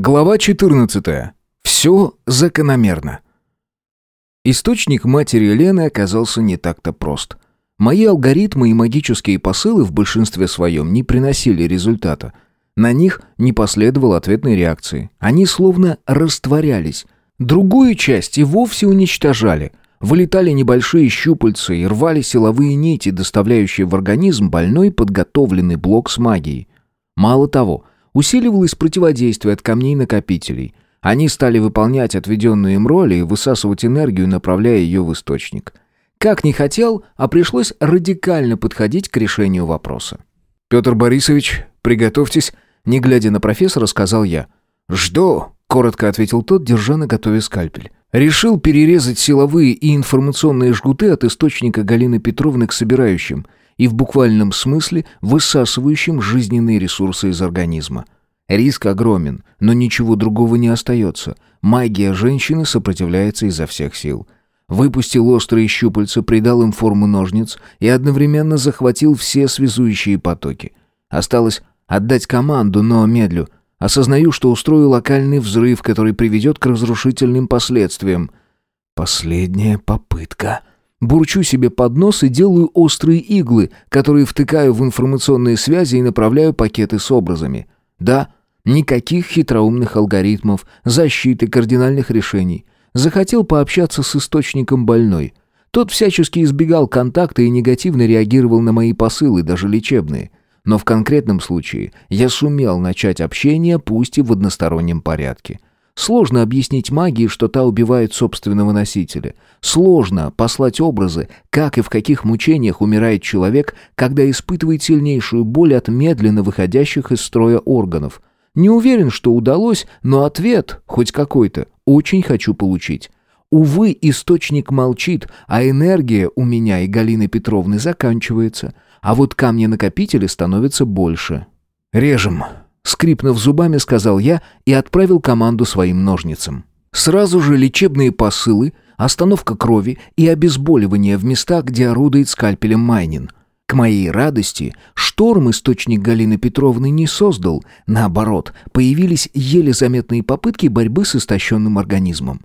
Глава 14. Все закономерно. Источник матери Лены оказался не так-то прост. Мои алгоритмы и магические посылы в большинстве своем не приносили результата. На них не последовало ответной реакции. Они словно растворялись. Другую часть и вовсе уничтожали. Вылетали небольшие щупальца и рвали силовые нити, доставляющие в организм больной подготовленный блок с магией. Мало того, усиливалось противодействие от камней-накопителей. Они стали выполнять отведенную им роли и высасывать энергию, направляя ее в источник. Как не хотел, а пришлось радикально подходить к решению вопроса. «Петр Борисович, приготовьтесь», — не глядя на профессора, сказал я. «Жду», — коротко ответил тот, держа на готове скальпель. Решил перерезать силовые и информационные жгуты от источника Галины Петровны к собирающим — и в буквальном смысле высасывающим жизненные ресурсы из организма. Риск огромен, но ничего другого не остается. Магия женщины сопротивляется изо всех сил. Выпустил острые щупальца, придал им форму ножниц и одновременно захватил все связующие потоки. Осталось отдать команду, но медлю. Осознаю, что устрою локальный взрыв, который приведет к разрушительным последствиям. Последняя попытка. Бурчу себе под нос и делаю острые иглы, которые втыкаю в информационные связи и направляю пакеты с образами. Да, никаких хитроумных алгоритмов, защиты, кардинальных решений. Захотел пообщаться с источником больной. Тот всячески избегал контакта и негативно реагировал на мои посылы, даже лечебные. Но в конкретном случае я сумел начать общение, пусть и в одностороннем порядке. Сложно объяснить магии, что та убивает собственного носителя. Сложно послать образы, как и в каких мучениях умирает человек, когда испытывает сильнейшую боль от медленно выходящих из строя органов. Не уверен, что удалось, но ответ, хоть какой-то, очень хочу получить. Увы, источник молчит, а энергия у меня и Галины Петровны заканчивается, а вот камни-накопители становятся больше. «Режем», Скрипнув зубами, сказал я и отправил команду своим ножницам. Сразу же лечебные посылы, остановка крови и обезболивание в местах, где орудует скальпелем Майнин. К моей радости, шторм источник Галины Петровны не создал. Наоборот, появились еле заметные попытки борьбы с истощенным организмом.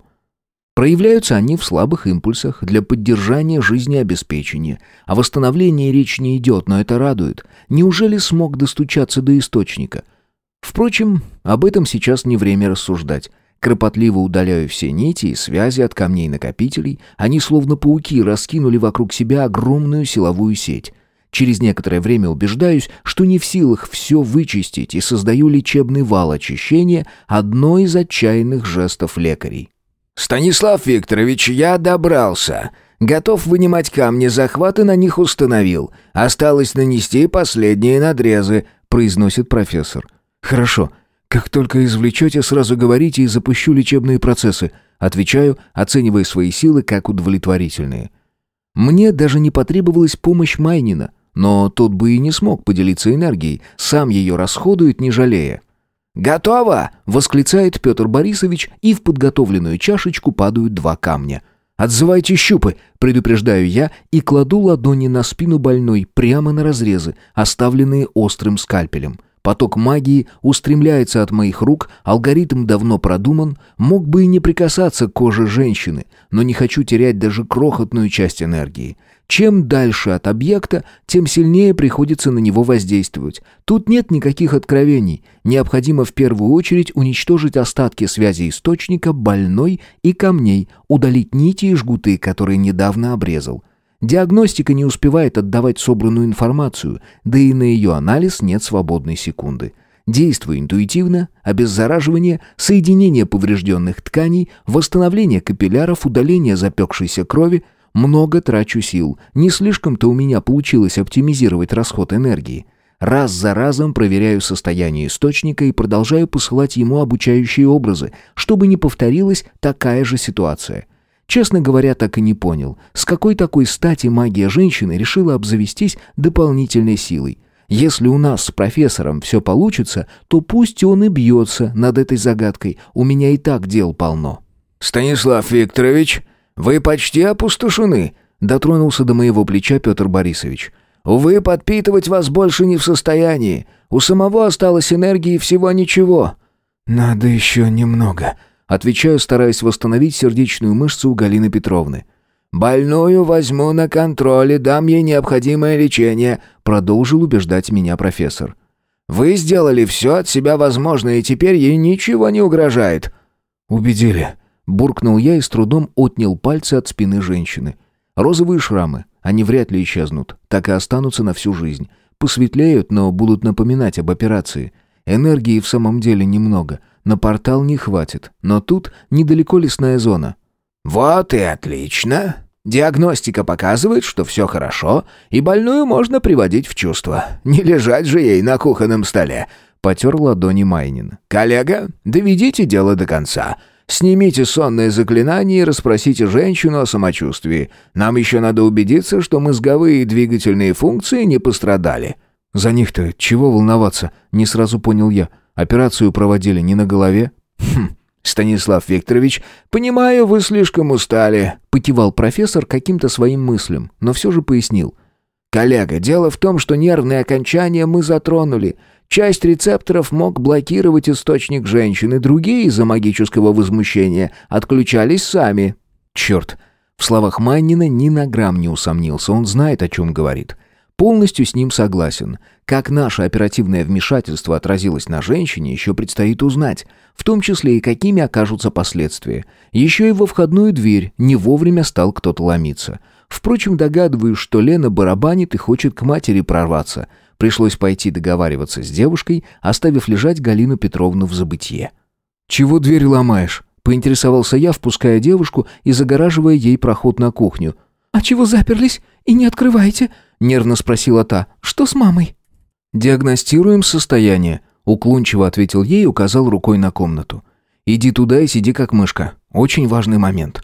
Проявляются они в слабых импульсах для поддержания жизнеобеспечения. О восстановлении речь не идет, но это радует. Неужели смог достучаться до источника? Впрочем, об этом сейчас не время рассуждать. Кропотливо удаляю все нити и связи от камней-накопителей, они словно пауки раскинули вокруг себя огромную силовую сеть. Через некоторое время убеждаюсь, что не в силах все вычистить и создаю лечебный вал очищения одной из отчаянных жестов лекарей. «Станислав Викторович, я добрался. Готов вынимать камни, захваты на них установил. Осталось нанести последние надрезы», — произносит профессор. «Хорошо. Как только извлечете, сразу говорите и запущу лечебные процессы», отвечаю, оценивая свои силы как удовлетворительные. Мне даже не потребовалась помощь Майнина, но тот бы и не смог поделиться энергией, сам ее расходует, не жалея. «Готово!» — восклицает Петр Борисович, и в подготовленную чашечку падают два камня. «Отзывайте щупы!» — предупреждаю я и кладу ладони на спину больной прямо на разрезы, оставленные острым скальпелем. Поток магии устремляется от моих рук, алгоритм давно продуман, мог бы и не прикасаться к коже женщины, но не хочу терять даже крохотную часть энергии. Чем дальше от объекта, тем сильнее приходится на него воздействовать. Тут нет никаких откровений. Необходимо в первую очередь уничтожить остатки связи источника, больной и камней, удалить нити и жгуты, которые недавно обрезал. Диагностика не успевает отдавать собранную информацию, да и на ее анализ нет свободной секунды. Действую интуитивно, обеззараживание, соединение поврежденных тканей, восстановление капилляров, удаление запекшейся крови. Много трачу сил. Не слишком-то у меня получилось оптимизировать расход энергии. Раз за разом проверяю состояние источника и продолжаю посылать ему обучающие образы, чтобы не повторилась такая же ситуация. Честно говоря, так и не понял, с какой такой стати магия женщины решила обзавестись дополнительной силой. Если у нас с профессором все получится, то пусть он и бьется над этой загадкой, у меня и так дел полно». «Станислав Викторович, вы почти опустошены», — дотронулся до моего плеча Петр Борисович. «Увы, подпитывать вас больше не в состоянии. У самого осталось энергии всего ничего». «Надо еще немного», — отвечаю, стараясь восстановить сердечную мышцу у Галины Петровны. «Больную возьму на контроль и дам ей необходимое лечение», — продолжил убеждать меня профессор. «Вы сделали все от себя возможное, и теперь ей ничего не угрожает». «Убедили», — буркнул я и с трудом отнял пальцы от спины женщины. «Розовые шрамы, они вряд ли исчезнут, так и останутся на всю жизнь. Посветлеют, но будут напоминать об операции. Энергии в самом деле немного, на портал не хватит, но тут недалеко лесная зона». «Вот и отлично. Диагностика показывает, что все хорошо, и больную можно приводить в чувство. Не лежать же ей на кухонном столе», — потер ладони Майнин. «Коллега, доведите дело до конца. Снимите сонное заклинание и расспросите женщину о самочувствии. Нам еще надо убедиться, что мозговые и двигательные функции не пострадали». «За них-то чего волноваться?» — не сразу понял я. «Операцию проводили не на голове?» «Хм, Станислав Викторович, понимаю, вы слишком устали», — покивал профессор каким-то своим мыслям, но все же пояснил. «Коллега, дело в том, что нервные окончания мы затронули. Часть рецепторов мог блокировать источник женщины, другие из-за магического возмущения отключались сами». «Черт!» В словах Маннина ни на грамм не усомнился, он знает, о чем говорит. Полностью с ним согласен. Как наше оперативное вмешательство отразилось на женщине, еще предстоит узнать, в том числе и какими окажутся последствия. Еще и во входную дверь не вовремя стал кто-то ломиться. Впрочем, догадываюсь, что Лена барабанит и хочет к матери прорваться. Пришлось пойти договариваться с девушкой, оставив лежать Галину Петровну в забытье. «Чего дверь ломаешь?» — поинтересовался я, впуская девушку и загораживая ей проход на кухню. «А чего заперлись и не открываете?» — нервно спросила та. «Что с мамой?» «Диагностируем состояние», — уклончиво ответил ей и указал рукой на комнату. «Иди туда и сиди как мышка. Очень важный момент».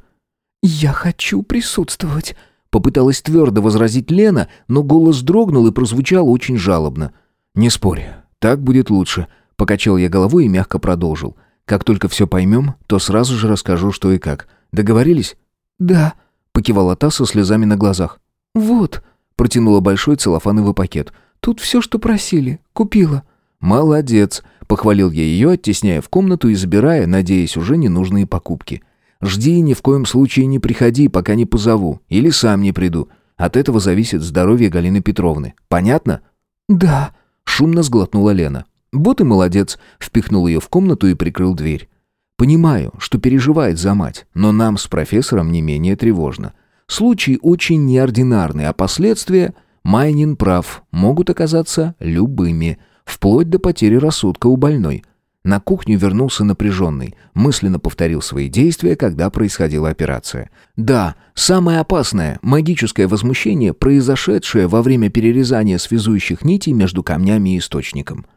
«Я хочу присутствовать», — попыталась твердо возразить Лена, но голос дрогнул и прозвучал очень жалобно. «Не спорь, так будет лучше», — покачал я головой и мягко продолжил. «Как только все поймем, то сразу же расскажу, что и как. Договорились?» «Да», — покивала та со слезами на глазах. «Вот», — протянула большой целлофановый пакет. «Тут все, что просили. Купила». «Молодец», — похвалил я ее, оттесняя в комнату и забирая, надеясь, уже ненужные покупки. «Жди ни в коем случае не приходи, пока не позову. Или сам не приду. От этого зависит здоровье Галины Петровны. Понятно?» «Да», — шумно сглотнула Лена. «Вот и молодец», — впихнул ее в комнату и прикрыл дверь. Понимаю, что переживает за мать, но нам с профессором не менее тревожно. Случай очень неординарный, а последствия, Майнин прав, могут оказаться любыми, вплоть до потери рассудка у больной. На кухню вернулся напряженный, мысленно повторил свои действия, когда происходила операция. Да, самое опасное – магическое возмущение, произошедшее во время перерезания связующих нитей между камнями и источником –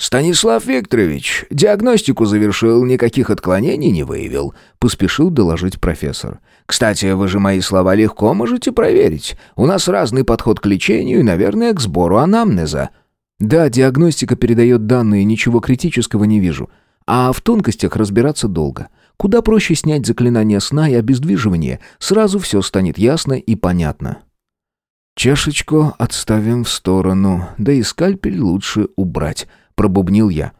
«Станислав Викторович, диагностику завершил, никаких отклонений не выявил», — поспешил доложить профессор. «Кстати, вы же мои слова легко можете проверить. У нас разный подход к лечению и, наверное, к сбору анамнеза». «Да, диагностика передает данные, ничего критического не вижу. А в тонкостях разбираться долго. Куда проще снять заклинание сна и обездвиживания, сразу все станет ясно и понятно». «Чашечку отставим в сторону, да и скальпель лучше убрать», пробубнил я.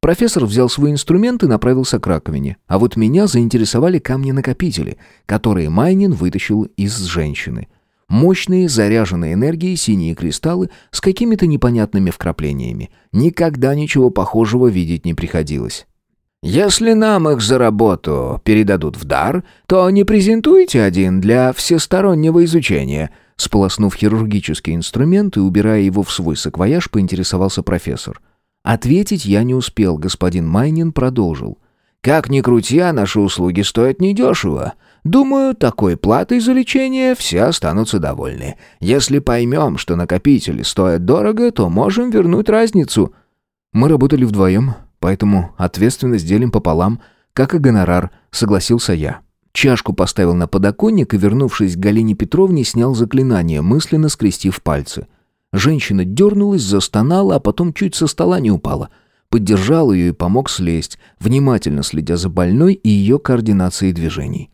Профессор взял свой инструмент и направился к раковине, а вот меня заинтересовали камни-накопители, которые Майнин вытащил из женщины. Мощные, заряженные энергией синие кристаллы с какими-то непонятными вкраплениями. Никогда ничего похожего видеть не приходилось. «Если нам их за работу передадут в дар, то не презентуйте один для всестороннего изучения», сполоснув хирургический инструмент и убирая его в свой саквояж, поинтересовался профессор. Ответить я не успел, господин Майнин продолжил. «Как ни крути, а наши услуги стоят недешево. Думаю, такой платой за лечение все останутся довольны. Если поймем, что накопители стоят дорого, то можем вернуть разницу». «Мы работали вдвоем, поэтому ответственность делим пополам, как и гонорар», — согласился я. Чашку поставил на подоконник и, вернувшись к Галине Петровне, снял заклинание, мысленно скрестив пальцы — Женщина дернулась, застонала, а потом чуть со стола не упала. Поддержал ее и помог слезть, внимательно следя за больной и ее координацией движений.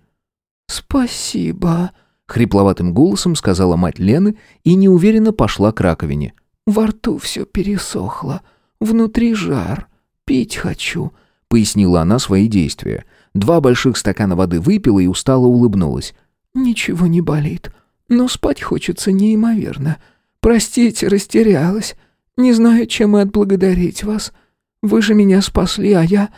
«Спасибо», — хрипловатым голосом сказала мать Лены и неуверенно пошла к раковине. «Во рту все пересохло, внутри жар, пить хочу», — пояснила она свои действия. Два больших стакана воды выпила и устало улыбнулась. «Ничего не болит, но спать хочется неимоверно. Простите, растерялась. Не знаю, чем и отблагодарить вас. Вы же меня спасли, а я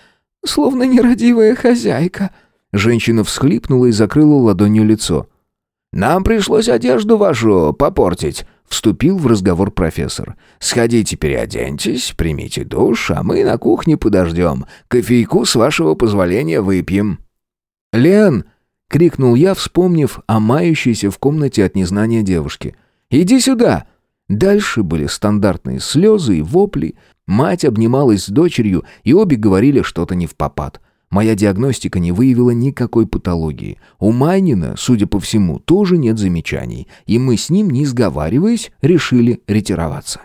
словно нерадивая хозяйка». Женщина всхлипнула и закрыла ладонью лицо. «Нам пришлось одежду вашу попортить», — вступил в разговор профессор. «Сходите переоденьтесь, примите душ, а мы на кухне подождем. Кофейку, с вашего позволения, выпьем». «Лен!» — крикнул я, вспомнив о мающейся в комнате от незнания девушки. «Иди сюда!» Дальше были стандартные слезы и вопли. Мать обнималась с дочерью, и обе говорили что-то не в попад. Моя диагностика не выявила никакой патологии. У Майнина, судя по всему, тоже нет замечаний, и мы с ним, не сговариваясь, решили ретироваться.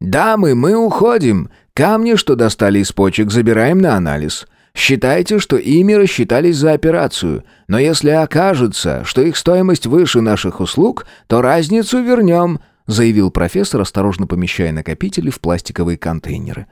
«Дамы, мы уходим. Камни, что достали из почек, забираем на анализ. Считайте, что ими рассчитались за операцию, но если окажется, что их стоимость выше наших услуг, то разницу вернем», заявил профессор, осторожно помещая накопители в пластиковые контейнеры.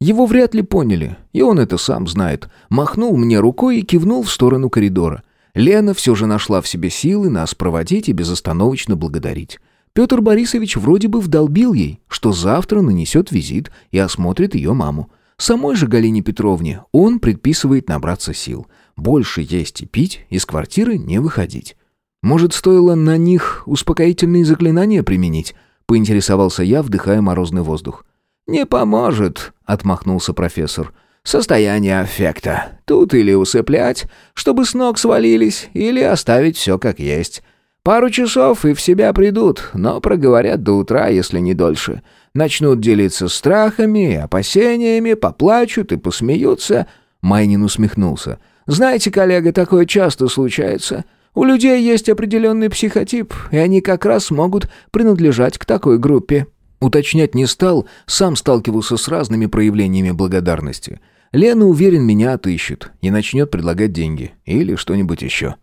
Его вряд ли поняли, и он это сам знает. Махнул мне рукой и кивнул в сторону коридора. Лена все же нашла в себе силы нас проводить и безостановочно благодарить. Петр Борисович вроде бы вдолбил ей, что завтра нанесет визит и осмотрит ее маму. Самой же Галине Петровне он предписывает набраться сил. Больше есть и пить, из квартиры не выходить. Может, стоило на них успокоительные заклинания применить? Поинтересовался я, вдыхая морозный воздух. «Не поможет», — отмахнулся профессор. «Состояние аффекта. Тут или усыплять, чтобы с ног свалились, или оставить все как есть. Пару часов и в себя придут, но проговорят до утра, если не дольше. Начнут делиться страхами опасениями, поплачут и посмеются». Майнин усмехнулся. «Знаете, коллега, такое часто случается». У людей есть определенный психотип, и они как раз могут принадлежать к такой группе. Уточнять не стал, сам сталкивался с разными проявлениями благодарности. Лена, уверен, меня отыщет и начнет предлагать деньги или что-нибудь еще.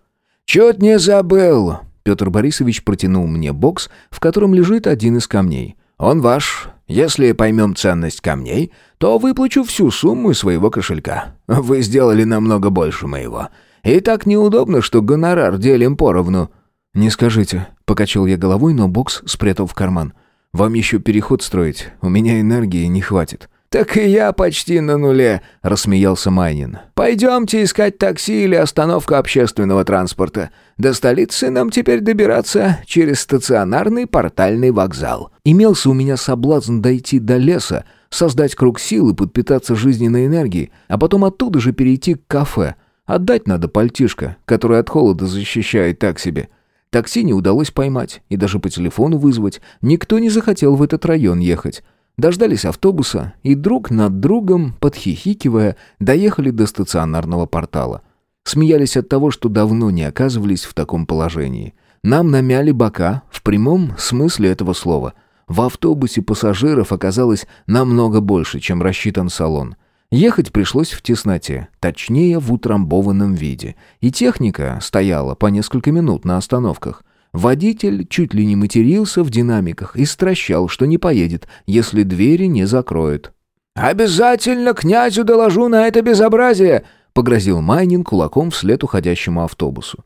«Чуть не забыл!» Петр Борисович протянул мне бокс, в котором лежит один из камней. «Он ваш. Если поймем ценность камней, то выплачу всю сумму из своего кошелька. Вы сделали намного больше моего. И так неудобно, что гонорар делим поровну». «Не скажите», — покачал я головой, но бокс спрятал в карман. Вам еще переход строить, у меня энергии не хватит». «Так и я почти на нуле», — рассмеялся Майнин. «Пойдемте искать такси или остановку общественного транспорта. До столицы нам теперь добираться через стационарный портальный вокзал». Имелся у меня соблазн дойти до леса, создать круг сил и подпитаться жизненной энергией, а потом оттуда же перейти к кафе. Отдать надо пальтишко, которое от холода защищает так себе. Такси не удалось поймать и даже по телефону вызвать. Никто не захотел в этот район ехать. Дождались автобуса и друг над другом, подхихикивая, доехали до стационарного портала. Смеялись от того, что давно не оказывались в таком положении. Нам намяли бока, в прямом смысле этого слова. В автобусе пассажиров оказалось намного больше, чем рассчитан салон. Ехать пришлось в тесноте, точнее в утрамбованном виде. И техника стояла по несколько минут на остановках. Водитель чуть ли не матерился в динамиках и стращал, что не поедет, если двери не закроют. «Обязательно князю доложу на это безобразие!» — погрозил Майнин кулаком вслед уходящему автобусу.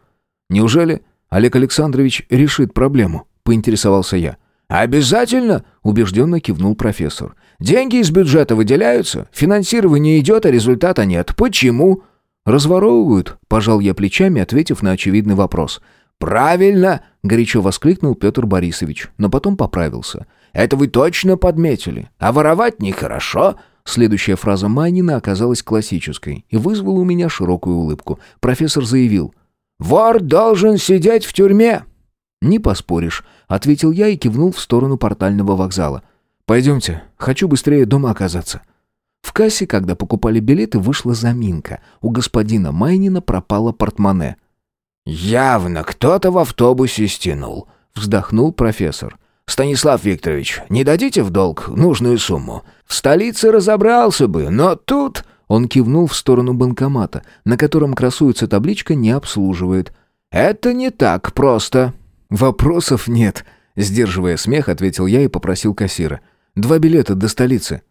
«Неужели Олег Александрович решит проблему?» — поинтересовался я. «Обязательно!» — убежденно кивнул профессор. «Деньги из бюджета выделяются, финансирование идет, а результата нет. Почему?» «Разворовывают», — пожал я плечами, ответив на очевидный вопрос. «Правильно!» — горячо воскликнул Петр Борисович, но потом поправился. «Это вы точно подметили. А воровать нехорошо!» Следующая фраза Майнина оказалась классической и вызвала у меня широкую улыбку. Профессор заявил. «Вор должен сидеть в тюрьме!» «Не поспоришь», — ответил я и кивнул в сторону портального вокзала. «Пойдемте, хочу быстрее дома оказаться». В кассе, когда покупали билеты, вышла заминка. У господина Майнина пропало портмоне. «Явно кто-то в автобусе стянул», — вздохнул профессор. «Станислав Викторович, не дадите в долг нужную сумму? В столице разобрался бы, но тут...» Он кивнул в сторону банкомата, на котором красуется табличка «Не обслуживает». «Это не так просто». «Вопросов нет», — сдерживая смех, ответил я и попросил кассира. «Два билета до столицы».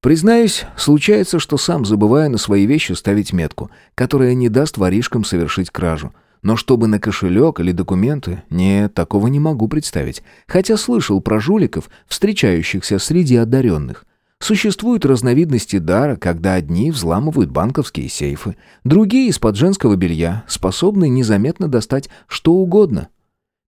Признаюсь, случается, что сам забываю на свои вещи ставить метку, которая не даст воришкам совершить кражу. Но чтобы на кошелек или документы, нет, такого не могу представить. Хотя слышал про жуликов, встречающихся среди одаренных. Существуют разновидности дара, когда одни взламывают банковские сейфы, другие из-под женского белья, способны незаметно достать что угодно.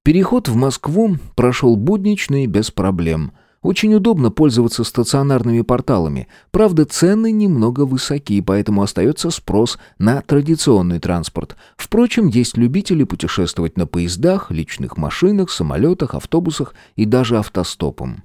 Переход в Москву прошел буднично и без проблем – очень удобно пользоваться стационарными порталами. Правда, цены немного высоки, поэтому остается спрос на традиционный транспорт. Впрочем, есть любители путешествовать на поездах, личных машинах, самолетах, автобусах и даже автостопом.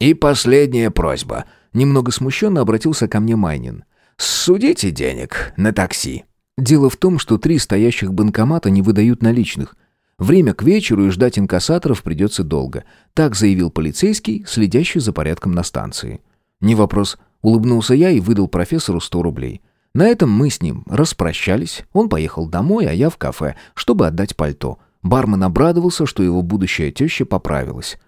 «И последняя просьба», — немного смущенно обратился ко мне Майнин. «Судите денег на такси». Дело в том, что три стоящих банкомата не выдают наличных. Время к вечеру и ждать инкассаторов придется долго. Так заявил полицейский, следящий за порядком на станции. Не вопрос. Улыбнулся я и выдал профессору 100 рублей. На этом мы с ним распрощались. Он поехал домой, а я в кафе, чтобы отдать пальто. Бармен обрадовался, что его будущая теща поправилась.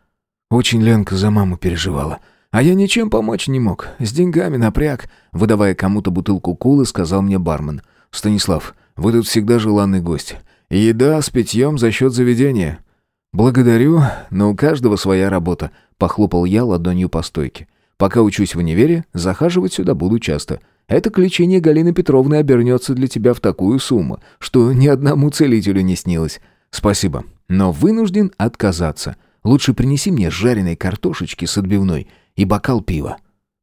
Очень Ленка за маму переживала. А я ничем помочь не мог. С деньгами напряг. Выдавая кому-то бутылку кулы, сказал мне бармен. «Станислав, вы тут всегда желанный гость. Еда с питьем за счет заведения. Благодарю, но у каждого своя работа. Похлопал я ладонью по стойке. Пока учусь в универе, захаживать сюда буду часто. Это к Галины Петровны обернется для тебя в такую сумму, что ни одному целителю не снилось. Спасибо, но вынужден отказаться. Лучше принеси мне жареной картошечки с отбивной и бокал пива.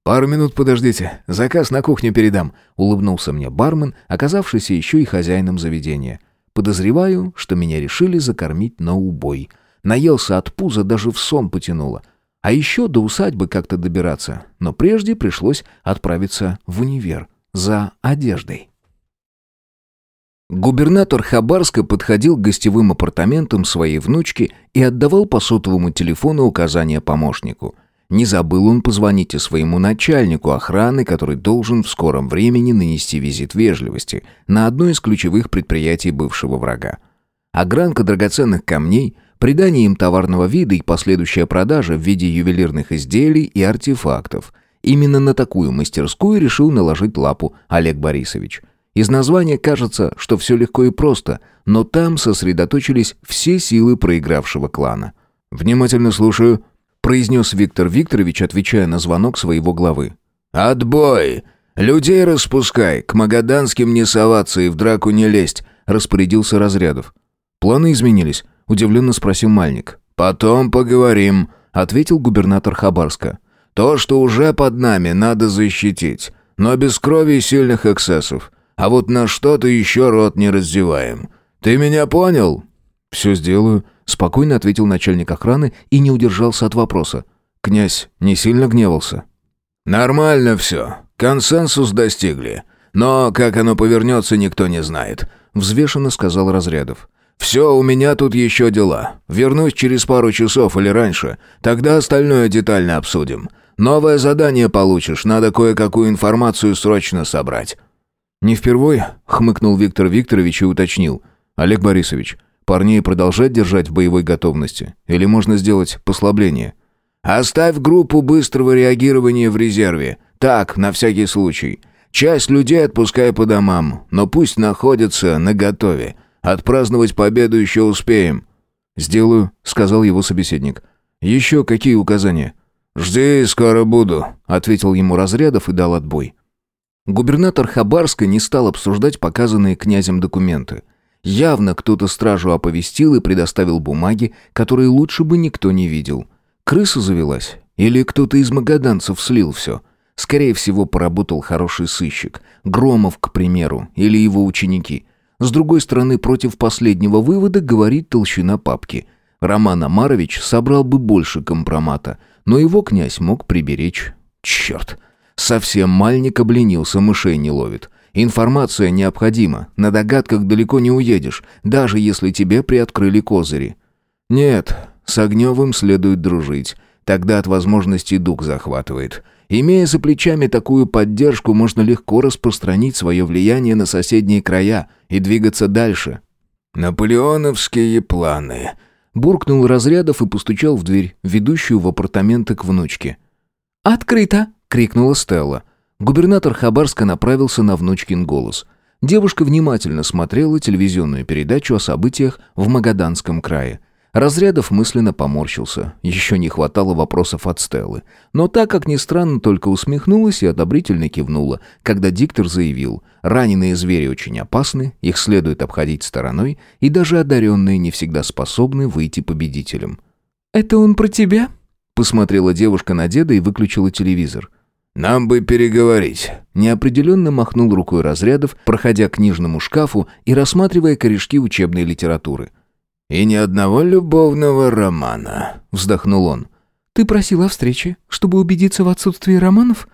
«Пару минут подождите, заказ на кухню передам», — улыбнулся мне бармен, оказавшийся еще и хозяином заведения. Подозреваю, что меня решили закормить на убой. Наелся от пуза, даже в сон потянуло. А еще до усадьбы как-то добираться. Но прежде пришлось отправиться в универ за одеждой. Губернатор Хабарска подходил к гостевым апартаментам своей внучки и отдавал по сотовому телефону указания помощнику. Не забыл он позвонить и своему начальнику охраны, который должен в скором времени нанести визит вежливости на одно из ключевых предприятий бывшего врага. Огранка драгоценных камней, придание им товарного вида и последующая продажа в виде ювелирных изделий и артефактов. Именно на такую мастерскую решил наложить лапу Олег Борисович. Из названия кажется, что все легко и просто, но там сосредоточились все силы проигравшего клана. «Внимательно слушаю», произнес Виктор Викторович, отвечая на звонок своего главы. «Отбой! Людей распускай, к магаданским не соваться и в драку не лезть», распорядился Разрядов. «Планы изменились?» – удивленно спросил Мальник. «Потом поговорим», – ответил губернатор Хабарска. «То, что уже под нами, надо защитить, но без крови и сильных эксцессов. А вот на что-то еще рот не раздеваем. Ты меня понял?» «Все сделаю», Спокойно ответил начальник охраны и не удержался от вопроса. Князь не сильно гневался. «Нормально все. Консенсус достигли. Но как оно повернется, никто не знает», — взвешенно сказал Разрядов. «Все, у меня тут еще дела. Вернусь через пару часов или раньше. Тогда остальное детально обсудим. Новое задание получишь, надо кое-какую информацию срочно собрать». «Не впервой?» — хмыкнул Виктор Викторович и уточнил. «Олег Борисович, Парней продолжать держать в боевой готовности? Или можно сделать послабление? Оставь группу быстрого реагирования в резерве. Так, на всякий случай. Часть людей отпускай по домам, но пусть находятся наготове. Отпраздновать победу еще успеем. «Сделаю», — сказал его собеседник. «Еще какие указания?» «Жди, скоро буду», — ответил ему Разрядов и дал отбой. Губернатор Хабарска не стал обсуждать показанные князем документы. Явно кто-то стражу оповестил и предоставил бумаги, которые лучше бы никто не видел. Крыса завелась? Или кто-то из магаданцев слил все? Скорее всего, поработал хороший сыщик. Громов, к примеру, или его ученики. С другой стороны, против последнего вывода говорит толщина папки. Роман Амарович собрал бы больше компромата, но его князь мог приберечь. Черт! Совсем мальник обленился, мышей не ловит. Информация необходима, на догадках далеко не уедешь, даже если тебе приоткрыли козыри. Нет, с Огневым следует дружить, тогда от возможностей дух захватывает. Имея за плечами такую поддержку, можно легко распространить свое влияние на соседние края и двигаться дальше. «Наполеоновские планы», — буркнул Разрядов и постучал в дверь, ведущую в апартаменты к внучке. «Открыто!» — крикнула Стелла. Губернатор Хабарска направился на внучкин голос. Девушка внимательно смотрела телевизионную передачу о событиях в Магаданском крае. Разрядов мысленно поморщился. Еще не хватало вопросов от Стеллы. Но так, как ни странно, только усмехнулась и одобрительно кивнула, когда диктор заявил, раненые звери очень опасны, их следует обходить стороной, и даже одаренные не всегда способны выйти победителем. «Это он про тебя?» Посмотрела девушка на деда и выключила телевизор. «Нам бы переговорить». Неопределенно махнул рукой разрядов, проходя к книжному шкафу и рассматривая корешки учебной литературы. «И ни одного любовного романа», — вздохнул он. «Ты просил о встрече, чтобы убедиться в отсутствии романов?»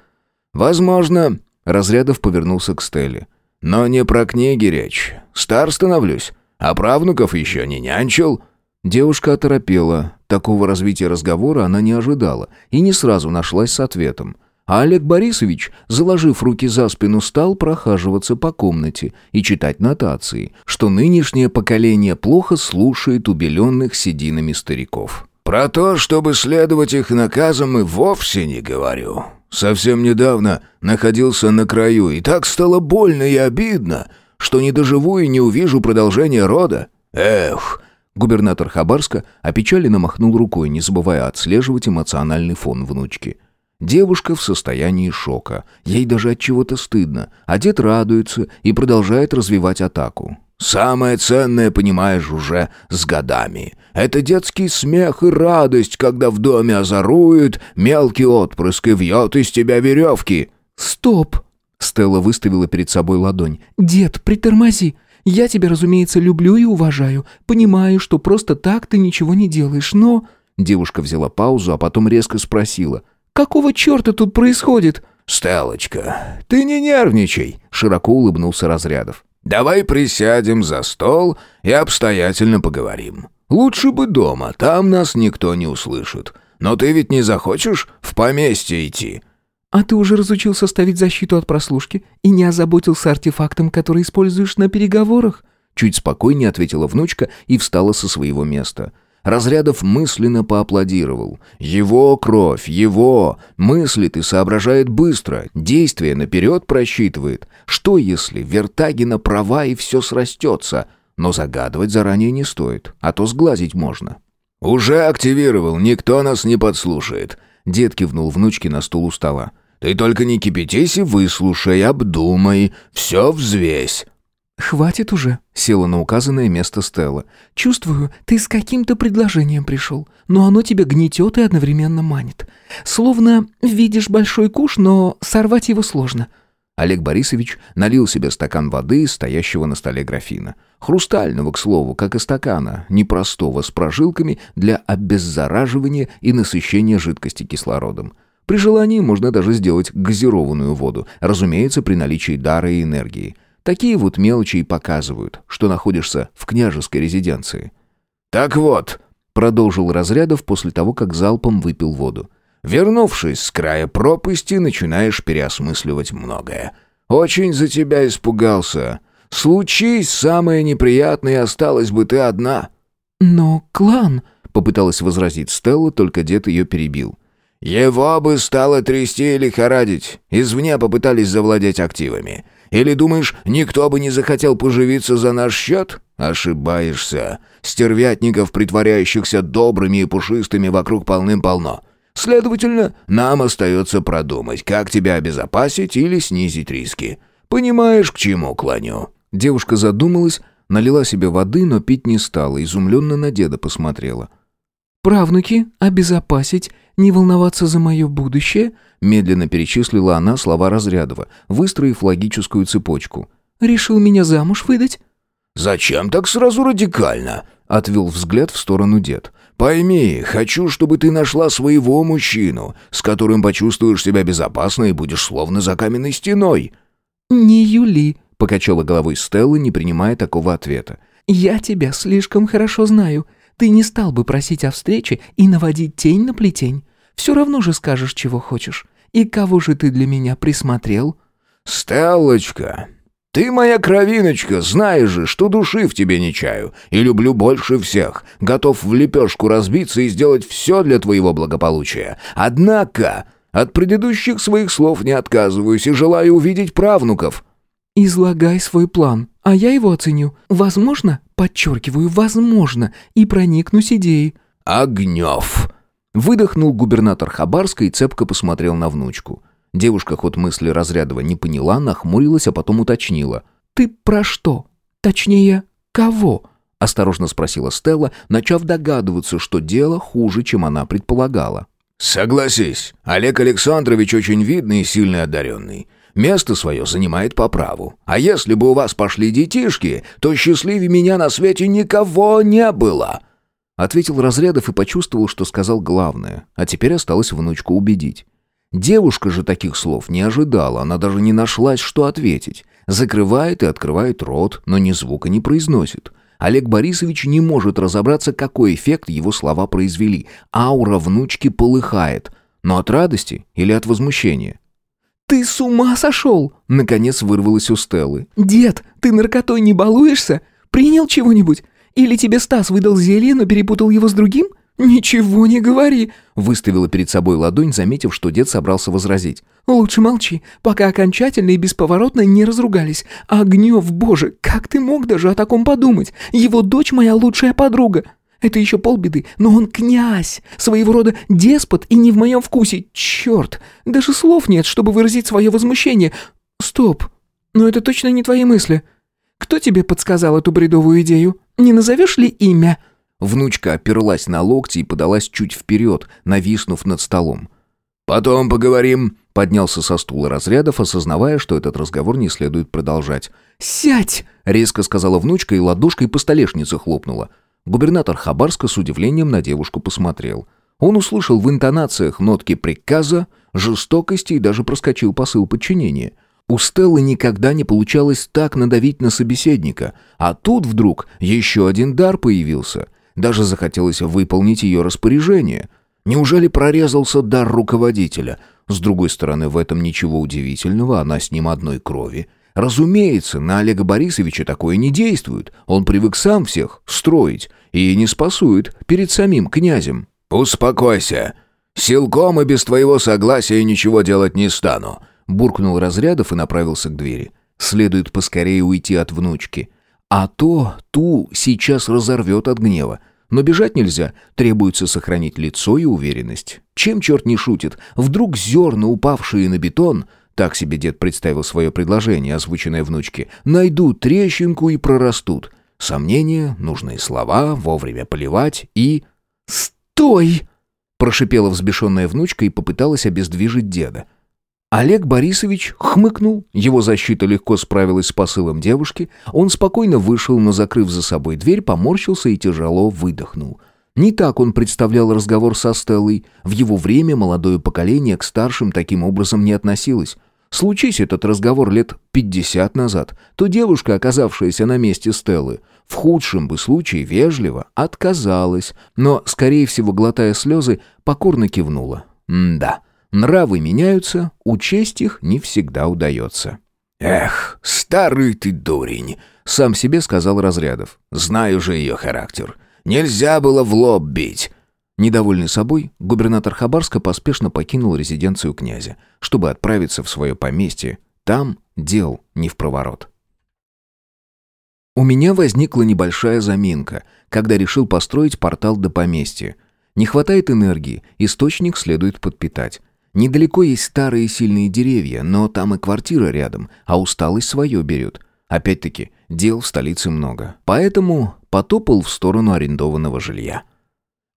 «Возможно», — Разрядов повернулся к Стелле. «Но не про книги речь. Стар становлюсь, а правнуков еще не нянчил». Девушка оторопела. Такого развития разговора она не ожидала и не сразу нашлась с ответом. А Олег Борисович, заложив руки за спину, стал прохаживаться по комнате и читать нотации, что нынешнее поколение плохо слушает убеленных сединами стариков. «Про то, чтобы следовать их наказам, и вовсе не говорю. Совсем недавно находился на краю, и так стало больно и обидно, что не доживу и не увижу продолжения рода. Эх!» Губернатор Хабарска опечаленно махнул рукой, не забывая отслеживать эмоциональный фон внучки – Девушка в состоянии шока. Ей даже от чего-то стыдно. А дед радуется и продолжает развивать атаку. «Самое ценное, понимаешь, уже с годами. Это детский смех и радость, когда в доме озорует, мелкий отпрыск и вьет из тебя веревки». «Стоп!» Стелла выставила перед собой ладонь. «Дед, притормози. Я тебя, разумеется, люблю и уважаю. Понимаю, что просто так ты ничего не делаешь, но...» Девушка взяла паузу, а потом резко спросила – Какого черта тут происходит?» «Стеллочка, ты не нервничай», — широко улыбнулся Разрядов. «Давай присядем за стол и обстоятельно поговорим. Лучше бы дома, там нас никто не услышит. Но ты ведь не захочешь в поместье идти?» «А ты уже разучился ставить защиту от прослушки и не озаботился артефактом, который используешь на переговорах?» Чуть спокойнее ответила внучка и встала со своего места. Разрядов мысленно поаплодировал. Его кровь, его, мыслит и соображает быстро, действие наперед просчитывает. Что если Вертагина права и все срастется? Но загадывать заранее не стоит, а то сглазить можно. «Уже активировал, никто нас не подслушает», — дед кивнул внучке на стул у стола. «Ты только не кипятись и выслушай, обдумай, все взвесь». «Хватит уже», — села на указанное место Стелла. «Чувствую, ты с каким-то предложением пришел, но оно тебя гнетет и одновременно манит. Словно видишь большой куш, но сорвать его сложно». Олег Борисович налил себе стакан воды стоящего на столе графина. Хрустального, к слову, как и стакана, непростого, с прожилками для обеззараживания и насыщения жидкости кислородом. При желании можно даже сделать газированную воду, разумеется, при наличии дара и энергии – Такие вот мелочи и показывают, что находишься в княжеской резиденции. «Так вот», — продолжил Разрядов после того, как залпом выпил воду, «вернувшись с края пропасти, начинаешь переосмысливать многое. Очень за тебя испугался. Случись самое неприятное, осталась бы ты одна». «Но клан...» — попыталась возразить Стелла, только дед ее перебил. «Его бы стало трясти и лихорадить. Извне попытались завладеть активами. Или думаешь, никто бы не захотел поживиться за наш счет? Ошибаешься. Стервятников, притворяющихся добрыми и пушистыми, вокруг полным-полно. Следовательно, нам остается продумать, как тебя обезопасить или снизить риски. Понимаешь, к чему клоню?» Девушка задумалась, налила себе воды, но пить не стала, изумленно на деда посмотрела. «Правнуки, обезопасить, не волноваться за мое будущее», Медленно перечислила она слова Разрядова, выстроив логическую цепочку. «Решил меня замуж выдать?» «Зачем так сразу радикально?» — отвел взгляд в сторону дед. «Пойми, хочу, чтобы ты нашла своего мужчину, с которым почувствуешь себя безопасно и будешь словно за каменной стеной». «Не Юли», — покачала головой Стелла, не принимая такого ответа. «Я тебя слишком хорошо знаю. Ты не стал бы просить о встрече и наводить тень на плетень. Все равно же скажешь, чего хочешь. И кого же ты для меня присмотрел?» «Стеллочка, ты моя кровиночка, знаешь же, что души в тебе не чаю, и люблю больше всех, готов в лепешку разбиться и сделать все для твоего благополучия. Однако...» От предыдущих своих слов не отказываюсь и желаю увидеть правнуков». «Излагай свой план, а я его оценю. Возможно, подчеркиваю, возможно, и проникнусь идеей». «Огнев!» Выдохнул губернатор Хабарска и цепко посмотрел на внучку. Девушка ход мысли Разрядова не поняла, нахмурилась, а потом уточнила. «Ты про что? Точнее, кого?» — осторожно спросила Стелла, начав догадываться, что дело хуже, чем она предполагала. «Согласись, Олег Александрович очень видный и сильно одаренный. Место свое занимает по праву. А если бы у вас пошли детишки, то счастливее меня на свете никого не было!» Ответил Разрядов и почувствовал, что сказал главное, а теперь осталось внучку убедить. Девушка же таких слов не ожидала, она даже не нашлась, что ответить. Закрывает и открывает рот, но ни звука не произносит. Олег Борисович не может разобраться, какой эффект его слова произвели. Аура внучки полыхает. Но от радости или от возмущения? «Ты с ума сошел?» — наконец вырвалось у Стеллы. «Дед, ты наркотой не балуешься? Принял чего-нибудь? Или тебе Стас выдал зелье, но перепутал его с другим? Ничего не говори!» Выставила перед собой ладонь, заметив, что дед собрался возразить. «Лучше молчи, пока окончательно и бесповоротно не разругались. Огнев, боже, как ты мог даже о таком подумать? Его дочь моя лучшая подруга. Это еще полбеды, но он князь, своего рода деспот и не в моем вкусе. Черт, даже слов нет, чтобы выразить свое возмущение. Стоп, но это точно не твои мысли. Кто тебе подсказал эту бредовую идею? Не назовешь ли имя?» Внучка оперлась на локти и подалась чуть вперед, нависнув над столом. «Потом поговорим», — поднялся со стула разрядов, осознавая, что этот разговор не следует продолжать. «Сядь!» — резко сказала внучка и ладошкой по столешнице хлопнула. Губернатор Хабарска с удивлением на девушку посмотрел. Он услышал в интонациях нотки приказа, жестокости и даже проскочил посыл подчинения — у Стеллы никогда не получалось так надавить на собеседника, а тут вдруг еще один дар появился. Даже захотелось выполнить ее распоряжение. Неужели прорезался дар руководителя? С другой стороны, в этом ничего удивительного, она с ним одной крови. Разумеется, на Олега Борисовича такое не действует. Он привык сам всех строить и не спасует перед самим князем. «Успокойся. Силком и без твоего согласия ничего делать не стану буркнул Разрядов и направился к двери. Следует поскорее уйти от внучки. А то ту сейчас разорвет от гнева. Но бежать нельзя, требуется сохранить лицо и уверенность. Чем черт не шутит, вдруг зерна, упавшие на бетон, так себе дед представил свое предложение, озвученное внучке, найдут трещинку и прорастут. Сомнения, нужные слова, вовремя поливать и... «Стой!» Прошипела взбешенная внучка и попыталась обездвижить деда. Олег Борисович хмыкнул, его защита легко справилась с посылом девушки, он спокойно вышел, но, закрыв за собой дверь, поморщился и тяжело выдохнул. Не так он представлял разговор со Стеллой. В его время молодое поколение к старшим таким образом не относилось. Случись этот разговор лет пятьдесят назад, то девушка, оказавшаяся на месте Стеллы, в худшем бы случае вежливо отказалась, но, скорее всего, глотая слезы, покорно кивнула. «М-да». Нравы меняются, учесть их не всегда удается. «Эх, старый ты дурень!» — сам себе сказал Разрядов. «Знаю же ее характер. Нельзя было в лоб бить!» Недовольный собой, губернатор Хабарска поспешно покинул резиденцию князя, чтобы отправиться в свое поместье. Там дел не в проворот. У меня возникла небольшая заминка, когда решил построить портал до поместья. Не хватает энергии, источник следует подпитать. Недалеко есть старые сильные деревья, но там и квартира рядом, а усталость свое берет. Опять-таки, дел в столице много. Поэтому потопал в сторону арендованного жилья.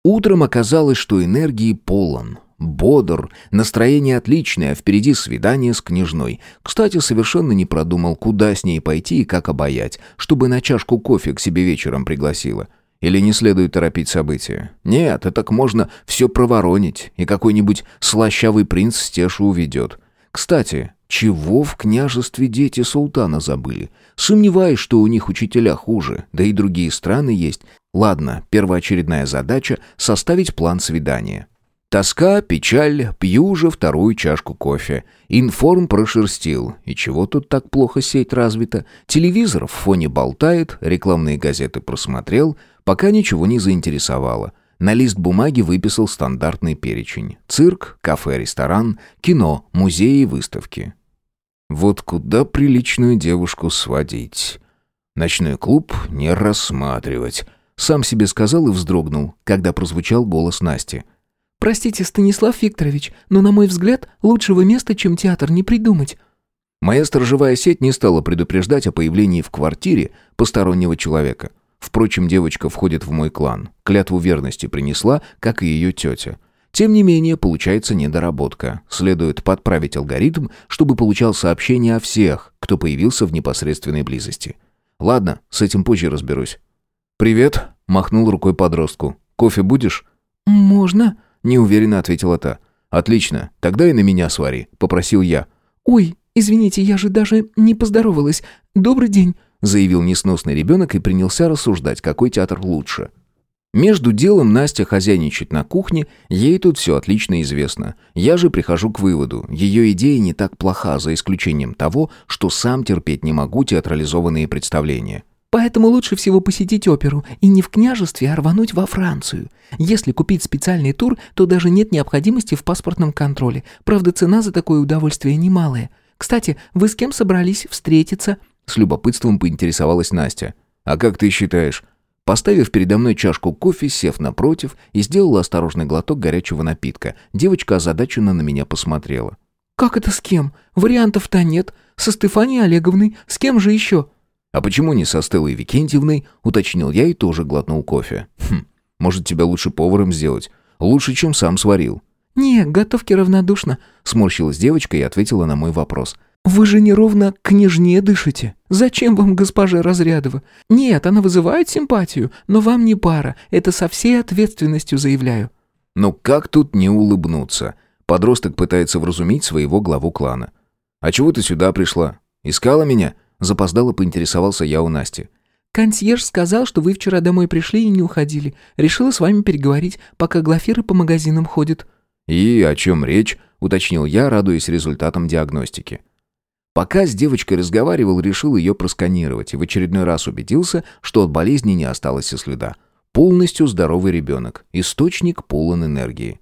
Утром оказалось, что энергии полон. Бодр, настроение отличное, а впереди свидание с княжной. Кстати, совершенно не продумал, куда с ней пойти и как обаять, чтобы на чашку кофе к себе вечером пригласила. Или не следует торопить события? Нет, это так можно все проворонить, и какой-нибудь слащавый принц Стешу уведет. Кстати, чего в княжестве дети султана забыли? Сомневаюсь, что у них учителя хуже, да и другие страны есть. Ладно, первоочередная задача — составить план свидания. Тоска, печаль, пью уже вторую чашку кофе. Информ прошерстил. И чего тут так плохо сеть развита? Телевизор в фоне болтает, рекламные газеты просмотрел, пока ничего не заинтересовало. На лист бумаги выписал стандартный перечень. Цирк, кафе, ресторан, кино, музеи и выставки. Вот куда приличную девушку сводить? Ночной клуб не рассматривать. Сам себе сказал и вздрогнул, когда прозвучал голос Насти. «Простите, Станислав Викторович, но, на мой взгляд, лучшего места, чем театр, не придумать». Моя сторожевая сеть не стала предупреждать о появлении в квартире постороннего человека. Впрочем, девочка входит в мой клан. Клятву верности принесла, как и ее тетя. Тем не менее, получается недоработка. Следует подправить алгоритм, чтобы получал сообщения о всех, кто появился в непосредственной близости. Ладно, с этим позже разберусь. «Привет», — махнул рукой подростку. «Кофе будешь?» «Можно», — неуверенно ответила та. «Отлично, тогда и на меня свари», — попросил я. «Ой, извините, я же даже не поздоровалась. Добрый день», заявил несносный ребенок и принялся рассуждать, какой театр лучше. Между делом Настя хозяйничает на кухне, ей тут все отлично известно. Я же прихожу к выводу, ее идея не так плоха, за исключением того, что сам терпеть не могу театрализованные представления. Поэтому лучше всего посетить оперу и не в княжестве, а рвануть во Францию. Если купить специальный тур, то даже нет необходимости в паспортном контроле. Правда, цена за такое удовольствие немалая. Кстати, вы с кем собрались встретиться? С любопытством поинтересовалась Настя. «А как ты считаешь?» Поставив передо мной чашку кофе, сев напротив и сделала осторожный глоток горячего напитка, девочка озадаченно на меня посмотрела. «Как это с кем? Вариантов-то нет. Со Стефанией Олеговной. С кем же еще?» «А почему не со Стеллой Викентьевной?» — уточнил я и тоже глотнул кофе. «Хм, может, тебя лучше поваром сделать? Лучше, чем сам сварил». «Не, готовки равнодушно», — сморщилась девочка и ответила на мой вопрос. «Вы же неровно к княжне дышите. Зачем вам госпожа Разрядова? Нет, она вызывает симпатию, но вам не пара. Это со всей ответственностью заявляю». «Ну как тут не улыбнуться?» Подросток пытается вразумить своего главу клана. «А чего ты сюда пришла? Искала меня?» Запоздало поинтересовался я у Насти. «Консьерж сказал, что вы вчера домой пришли и не уходили. Решила с вами переговорить, пока Глафиры по магазинам ходят». «И о чем речь?» — уточнил я, радуясь результатам диагностики. Пока с девочкой разговаривал, решил ее просканировать и в очередной раз убедился, что от болезни не осталось и следа. Полностью здоровый ребенок, источник полон энергии.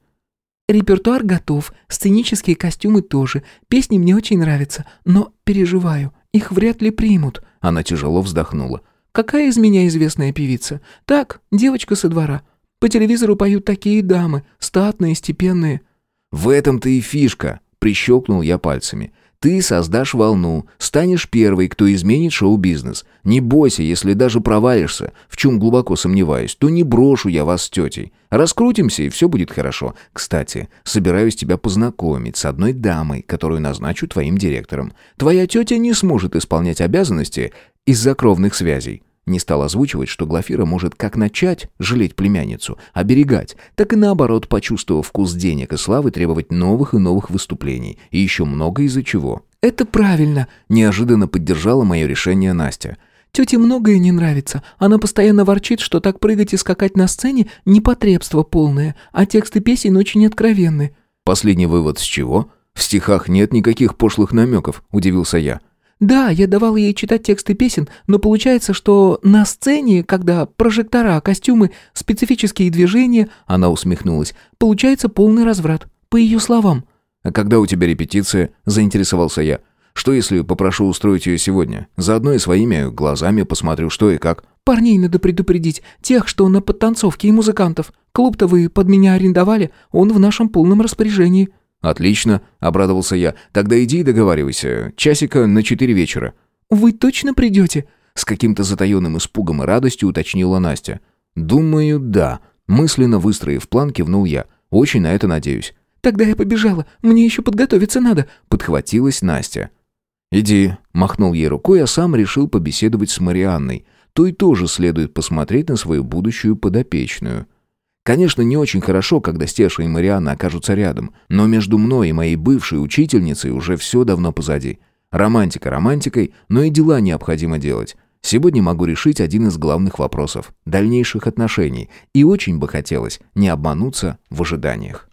«Репертуар готов, сценические костюмы тоже, песни мне очень нравятся, но переживаю, их вряд ли примут». Она тяжело вздохнула. «Какая из меня известная певица? Так, девочка со двора. По телевизору поют такие дамы, статные, степенные». «В этом-то и фишка», — прищелкнул я пальцами. Ты создашь волну, станешь первой, кто изменит шоу-бизнес. Не бойся, если даже провалишься, в чем глубоко сомневаюсь, то не брошу я вас с тетей. Раскрутимся, и все будет хорошо. Кстати, собираюсь тебя познакомить с одной дамой, которую назначу твоим директором. Твоя тетя не сможет исполнять обязанности из-за кровных связей. Не стал озвучивать, что Глафира может как начать жалеть племянницу, оберегать, так и наоборот, почувствовав вкус денег и славы, требовать новых и новых выступлений. И еще много из-за чего. «Это правильно», — неожиданно поддержала мое решение Настя. «Тете многое не нравится. Она постоянно ворчит, что так прыгать и скакать на сцене — непотребство полное, а тексты песен очень откровенны». «Последний вывод с чего?» «В стихах нет никаких пошлых намеков», — удивился я. Да, я давал ей читать тексты песен, но получается, что на сцене, когда прожектора, костюмы, специфические движения, она усмехнулась, получается полный разврат, по ее словам. А когда у тебя репетиция, заинтересовался я. Что если попрошу устроить ее сегодня? Заодно и своими глазами посмотрю, что и как. Парней надо предупредить, тех, что на подтанцовке и музыкантов. Клуб-то вы под меня арендовали, он в нашем полном распоряжении. «Отлично», — обрадовался я. «Тогда иди и договаривайся. Часика на четыре вечера». «Вы точно придете?» С каким-то затаенным испугом и радостью уточнила Настя. «Думаю, да». Мысленно выстроив план, кивнул я. «Очень на это надеюсь». «Тогда я побежала. Мне еще подготовиться надо», — подхватилась Настя. «Иди», — махнул ей рукой, а сам решил побеседовать с Марианной. Той тоже следует посмотреть на свою будущую подопечную. Конечно, не очень хорошо, когда Стеша и Марианна окажутся рядом, но между мной и моей бывшей учительницей уже все давно позади. Романтика романтикой, но и дела необходимо делать. Сегодня могу решить один из главных вопросов – дальнейших отношений, и очень бы хотелось не обмануться в ожиданиях.